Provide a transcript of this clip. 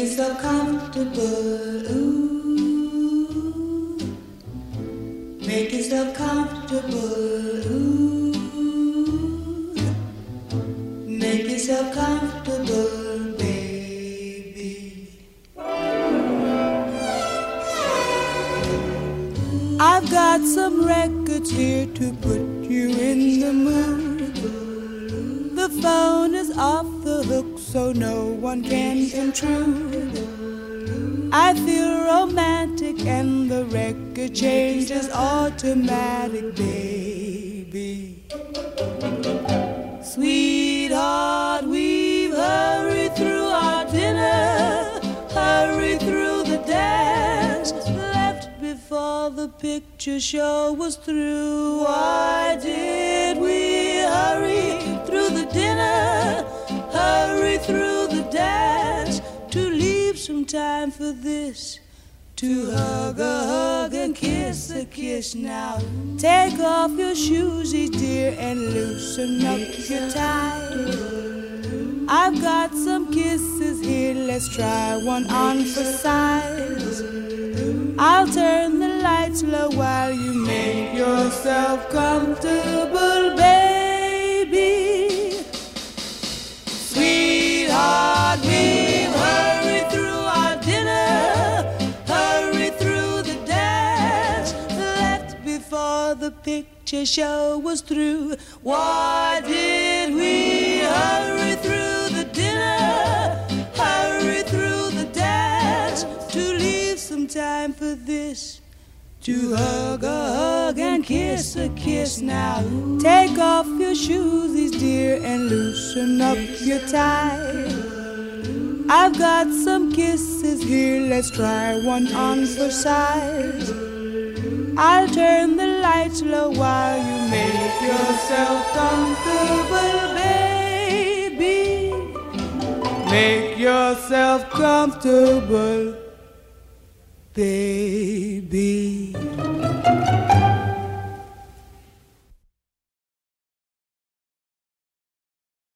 yourself comfortable. Ooh. Make yourself comfortable. Ooh. Make yourself comfortable, baby. I've got some records here to put you in the mood. Hook so no one can intrude. I feel romantic and the record changes automatic, baby. Sweetheart, we've hurried through our dinner, hurried through the dance, left before the picture show was through. Why did some time for this. To hug a hug and kiss a kiss now. Take off your shoes, eh, dear, and loosen up your tie. I've got some kisses here, let's try one on for size. I'll turn the lights low while you make yourself comfortable, before the picture show was through. Why did we hurry through the dinner, hurry through the dance, to leave some time for this? To hug a hug and kiss a kiss now. Take off your shoes, these dear, and loosen up your tie. I've got some kisses here, let's try one on for size. I'll turn the lights low while you make yourself comfortable, baby. Make yourself comfortable baby.